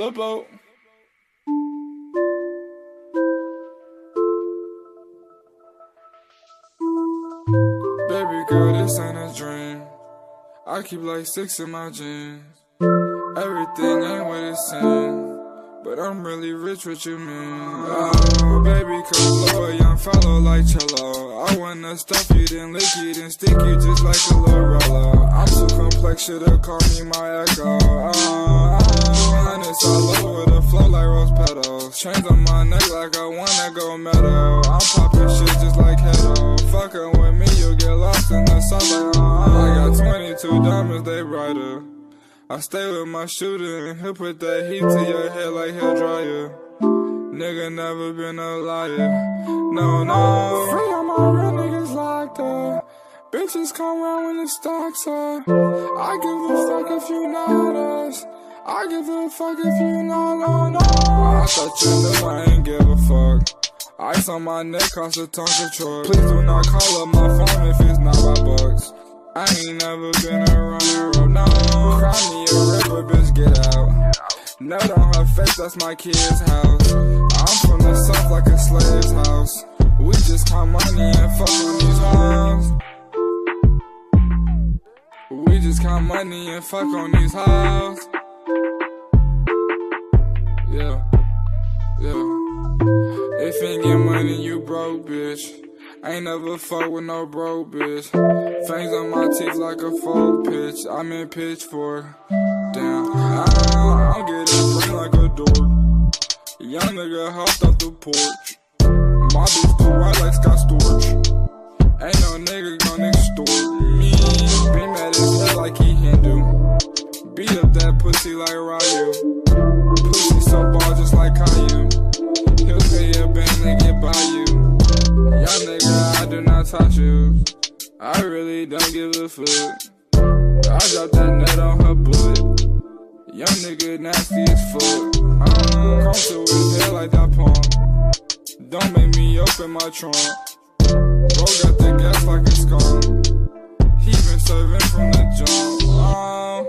Baby girl, this ain't a dream. I keep like six in my jeans. Everything ain't what it seems. But I'm really rich, what you mean? Oh, baby, come lower, young fellow like cello. I wanna stuff you, then lick you, then stick you just like a Lorella. I'm so complex, should've called me my echo. Oh, Chains on my neck like I wanna go metal. I'm popping shit just like Hedo. Fucking with me, you'll get lost in the sunlight. I got 22 diamonds, they brighter. I stay with my shooter and he'll put that heat to your head like hair dryer. Nigga never been a liar. No, no. Free all my real niggas locked up. Bitches come round when the stocks up. I give a fuck if you not us. I give a fuck if you not, no, no. I thought you knew I ain't give a fuck. Ice on my neck cost a ton control. Please do not call up my phone if it's not my bucks. I ain't never been a runner up, no. Cry me a river, bitch, get out. Note on her face, that's my kid's house. I'm from the south like a slave's house. We just count money and fuck on these hoes. We just count money and fuck on these hoes. Yeah, yeah. If ain't get money, you broke, bitch. Ain't never fuck with no bro, bitch. Fangs on my teeth like a full pitch. I'm in pitch for damn. I, I'm getting free like a dork. Young nigga hopped off the porch. My bitch too white like Scott Storch. Ain't no nigga gonna extort me. Be mad as hell like he Hindu. Beat up that pussy like Ryu. Do not touch you. I really don't give a fuck. I dropped that nut on her bullet. Young nigga nasty as fuck. I'm comfortable with hair like that pump. Don't make me open my trunk. Bro got the gas like a skunk. He been serving from the jump. Um,